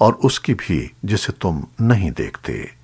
और उसकी भी जिसे तुम नहीं देखते।